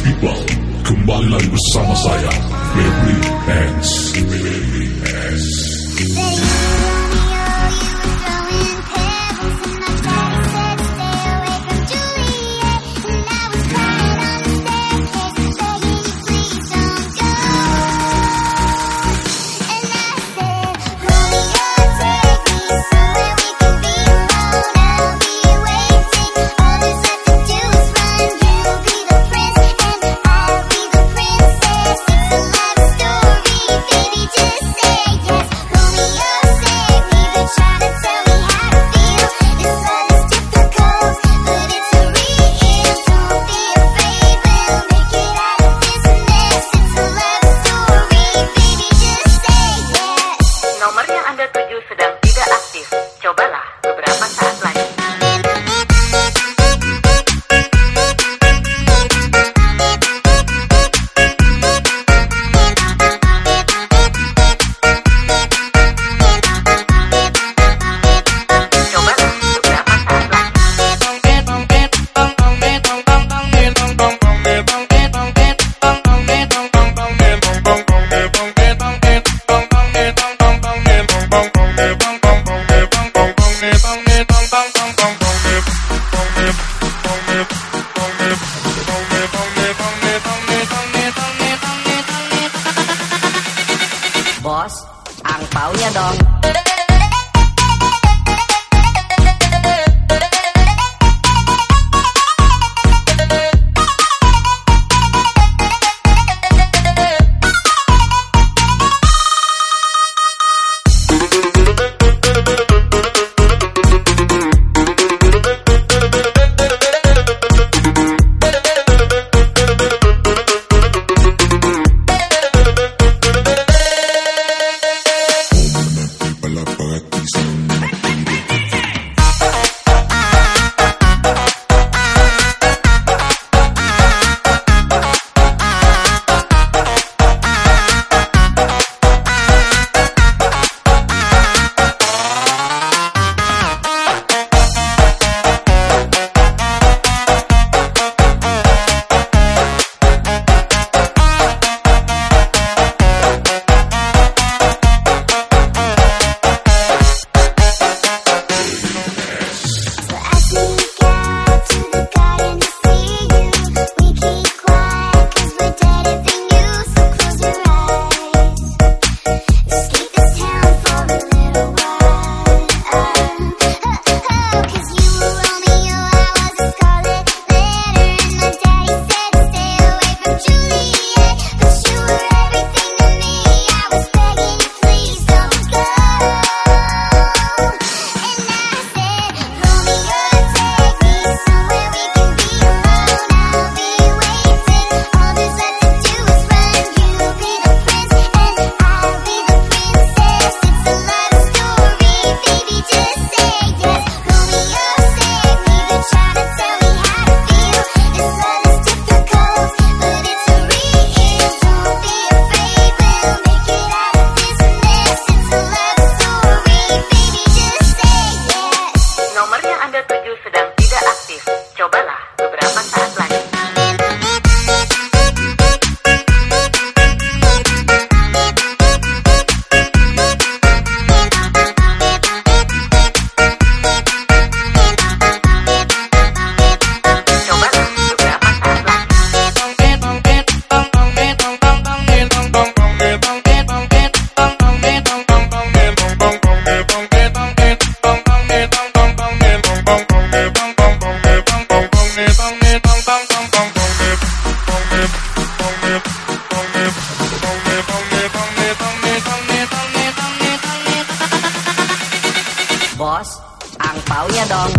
People, kembali lagi bersama saya Febri Hands. Hands. Bye. Dong. Bos, angpaunya dong.